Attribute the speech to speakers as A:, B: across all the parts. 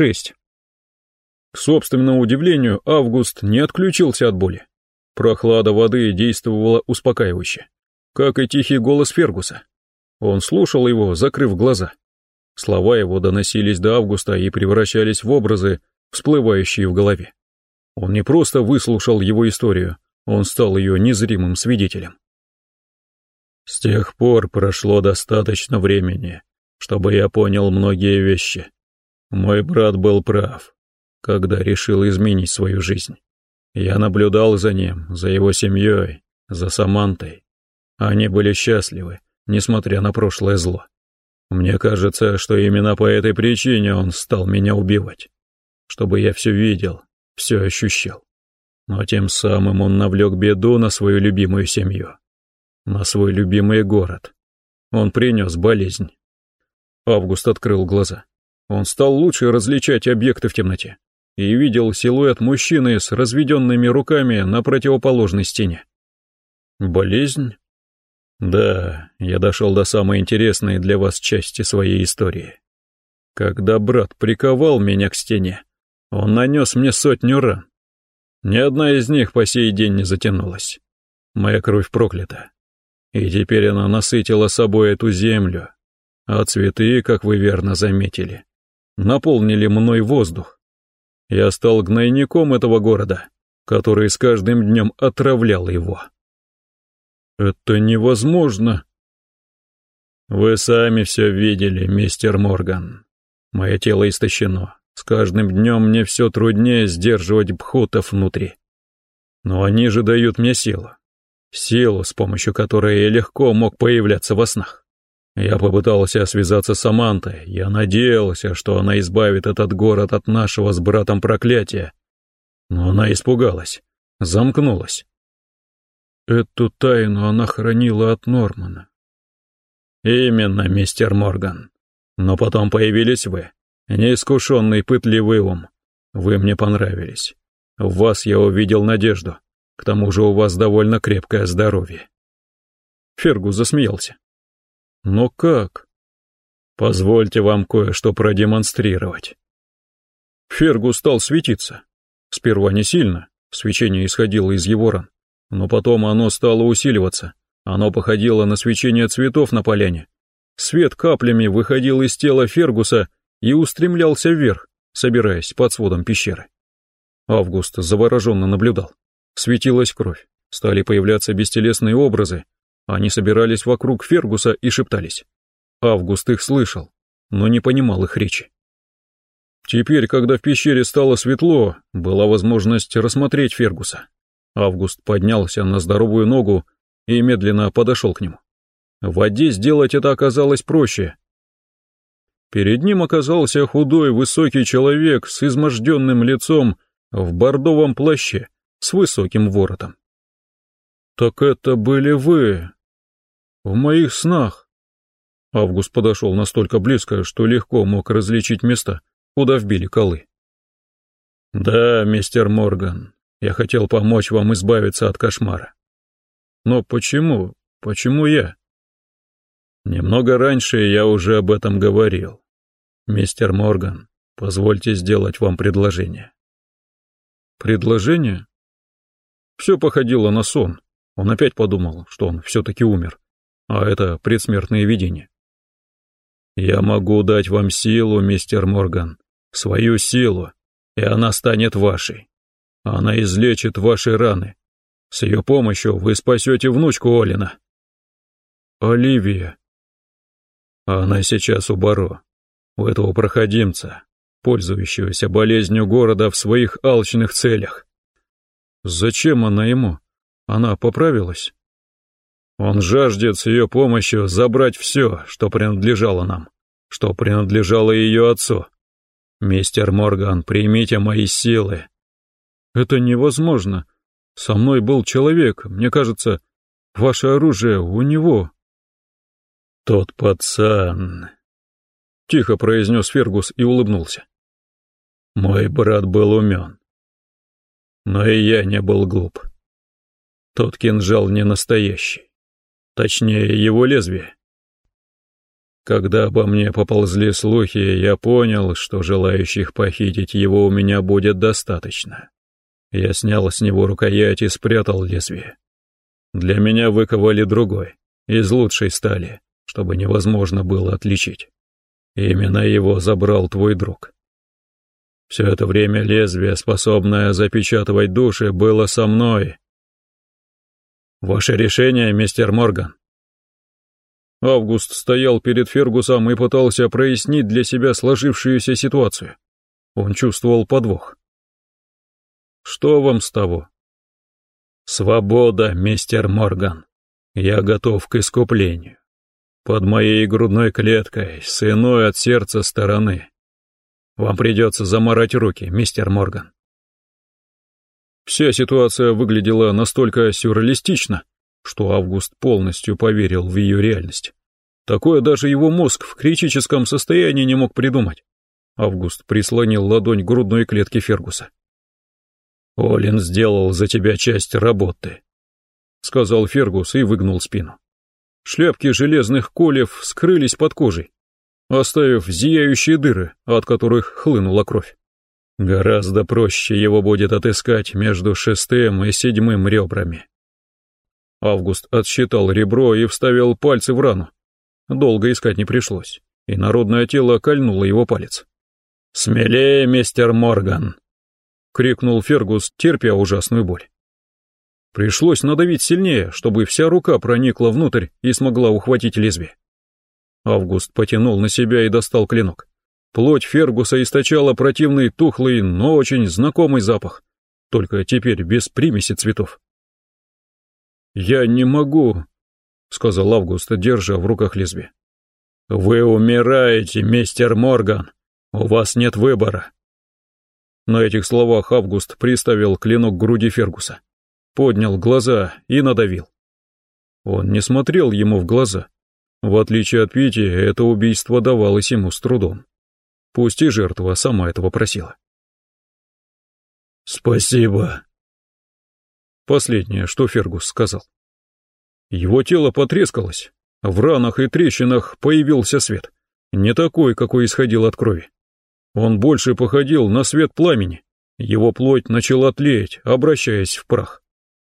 A: шесть. К собственному удивлению, Август не отключился от боли. Прохлада воды действовала успокаивающе, как и тихий голос Фергуса. Он слушал его, закрыв глаза. Слова его доносились до Августа и превращались в образы, всплывающие в голове. Он не просто выслушал его историю, он стал ее незримым свидетелем. С тех пор прошло достаточно времени, чтобы я понял многие вещи. Мой брат был прав, когда решил изменить свою жизнь. Я наблюдал за ним, за его семьей, за Самантой. Они были счастливы, несмотря на прошлое зло. Мне кажется, что именно по этой причине он стал меня убивать, чтобы я все видел, все ощущал. Но тем самым он навлек беду на свою любимую семью, на свой любимый город. Он принес болезнь. Август открыл глаза. Он стал лучше различать объекты в темноте и видел силуэт мужчины с разведенными руками на противоположной стене. Болезнь? Да, я дошел до самой интересной для вас части своей истории. Когда брат приковал меня к стене, он нанес мне сотню ран. Ни одна из них по сей день не затянулась. Моя кровь проклята. И теперь она насытила собой эту землю, а цветы, как вы верно заметили, наполнили мной воздух. Я стал гнойником этого города, который с каждым днем отравлял его. Это невозможно. Вы сами все видели, мистер Морган. Мое тело истощено. С каждым днем мне все труднее сдерживать бхутов внутри. Но они же дают мне силу. Силу, с помощью которой я легко мог появляться во снах. Я попытался связаться с Самантой. Я надеялся, что она избавит этот город от нашего с братом проклятия. Но она испугалась, замкнулась. Эту тайну она хранила от Нормана. Именно, мистер Морган. Но потом появились вы, неискушенный пытливый ум. Вы мне понравились. В вас я увидел надежду. К тому же у вас довольно крепкое здоровье. Фергус засмеялся. Но как? Позвольте вам кое-что продемонстрировать. Фергус стал светиться. Сперва не сильно, свечение исходило из его ран. Но потом оно стало усиливаться. Оно походило на свечение цветов на поляне. Свет каплями выходил из тела Фергуса и устремлялся вверх, собираясь под сводом пещеры. Август завороженно наблюдал. Светилась кровь, стали появляться бестелесные образы. Они собирались вокруг Фергуса и шептались. Август их слышал, но не понимал их речи. Теперь, когда в пещере стало светло, была возможность рассмотреть Фергуса. Август поднялся на здоровую ногу и медленно подошел к нему. В воде сделать это оказалось проще. Перед ним оказался худой высокий человек с изможденным лицом в бордовом плаще с высоким воротом. «Так это были вы. В моих снах». Август подошел настолько близко, что легко мог различить места, куда вбили колы. «Да, мистер Морган, я хотел помочь вам избавиться от кошмара. Но почему? Почему я? Немного раньше я уже об этом говорил. Мистер Морган, позвольте сделать вам предложение. Предложение? Все походило на сон. Он опять подумал, что он все-таки умер. А это предсмертное видение. Я могу дать вам силу, мистер Морган, свою силу, и она станет вашей. Она излечит ваши раны. С ее помощью вы спасете внучку Олина. Оливия. Она сейчас у Баро, у этого проходимца, пользующегося болезнью города в своих алчных целях. Зачем она ему? Она поправилась? Он жаждет с ее помощью забрать все, что принадлежало нам, что принадлежало ее отцу. Мистер Морган, примите мои силы, это невозможно. Со мной был человек, мне кажется, ваше оружие у него. Тот пацан... Тихо произнес Фергус и улыбнулся. Мой брат был умен. Но и я не был глуп. Тот кинжал не настоящий. Точнее, его лезвие. Когда обо мне поползли слухи, я понял, что желающих похитить его у меня будет достаточно. Я снял с него рукоять и спрятал лезвие. Для меня выковали другой, из лучшей стали, чтобы невозможно было отличить. Именно его забрал твой друг. Все это время лезвие, способное запечатывать души, было со мной. Ваше решение, мистер Морган. Август стоял перед Фергусом и пытался прояснить для себя сложившуюся ситуацию. Он чувствовал подвох. Что вам с того? Свобода, мистер Морган. Я готов к искуплению. Под моей грудной клеткой, с от сердца стороны. Вам придется заморать руки, мистер Морган. Вся ситуация выглядела настолько сюрреалистично, что Август полностью поверил в ее реальность. Такое даже его мозг в критическом состоянии не мог придумать. Август прислонил ладонь к грудной клетке Фергуса. «Олин сделал за тебя часть работы», — сказал Фергус и выгнул спину. Шляпки железных колев скрылись под кожей, оставив зияющие дыры, от которых хлынула кровь. Гораздо проще его будет отыскать между шестым и седьмым ребрами. Август отсчитал ребро и вставил пальцы в рану. Долго искать не пришлось, и народное тело кольнуло его палец. «Смелее, мистер Морган!» — крикнул Фергус, терпя ужасную боль. Пришлось надавить сильнее, чтобы вся рука проникла внутрь и смогла ухватить лезвие. Август потянул на себя и достал клинок. Плоть Фергуса источала противный, тухлый, но очень знакомый запах, только теперь без примеси цветов. «Я не могу», — сказал Август, держа в руках лезвие. «Вы умираете, мистер Морган. У вас нет выбора». На этих словах Август приставил клинок к груди Фергуса поднял глаза и надавил. Он не смотрел ему в глаза. В отличие от Пити, это убийство давалось ему с трудом. Пусть и жертва сама этого просила. «Спасибо», Последнее, что Фергус сказал. Его тело потрескалось, в ранах и трещинах появился свет, не такой, какой исходил от крови. Он больше походил на свет пламени, его плоть начала тлеть, обращаясь в прах.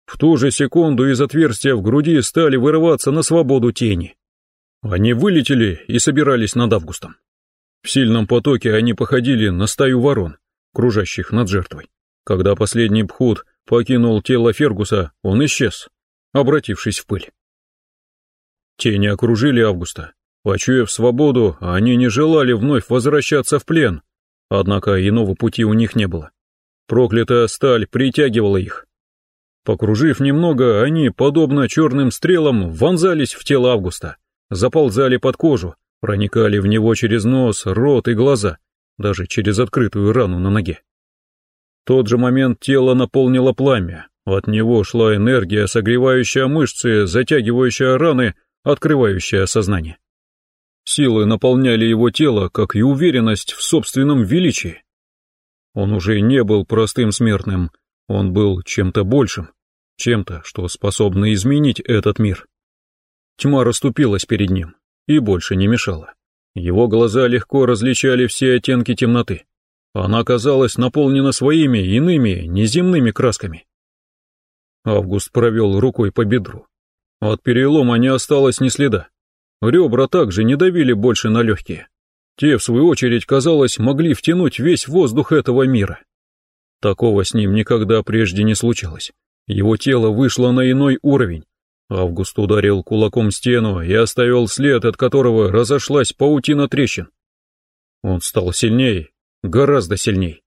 A: В ту же секунду из отверстия в груди стали вырываться на свободу тени. Они вылетели и собирались над Августом. В сильном потоке они походили на стаю ворон, кружащих над жертвой. Когда последний пхут покинул тело Фергуса, он исчез, обратившись в пыль. Тени окружили Августа. Почуяв свободу, они не желали вновь возвращаться в плен, однако иного пути у них не было. Проклятая сталь притягивала их, Покружив немного, они, подобно черным стрелам, вонзались в тело Августа, заползали под кожу, проникали в него через нос, рот и глаза, даже через открытую рану на ноге. В тот же момент тело наполнило пламя, от него шла энергия, согревающая мышцы, затягивающая раны, открывающая сознание. Силы наполняли его тело, как и уверенность в собственном величии. Он уже не был простым смертным, он был чем-то большим, чем-то, что способно изменить этот мир. Тьма расступилась перед ним и больше не мешала. Его глаза легко различали все оттенки темноты. Она казалась наполнена своими иными, неземными красками. Август провел рукой по бедру. От перелома не осталось ни следа. Ребра также не давили больше на легкие. Те, в свою очередь, казалось, могли втянуть весь воздух этого мира. Такого с ним никогда прежде не случалось. Его тело вышло на иной уровень. Август ударил кулаком стену и оставил след, от которого разошлась паутина трещин. Он стал сильней, гораздо сильней.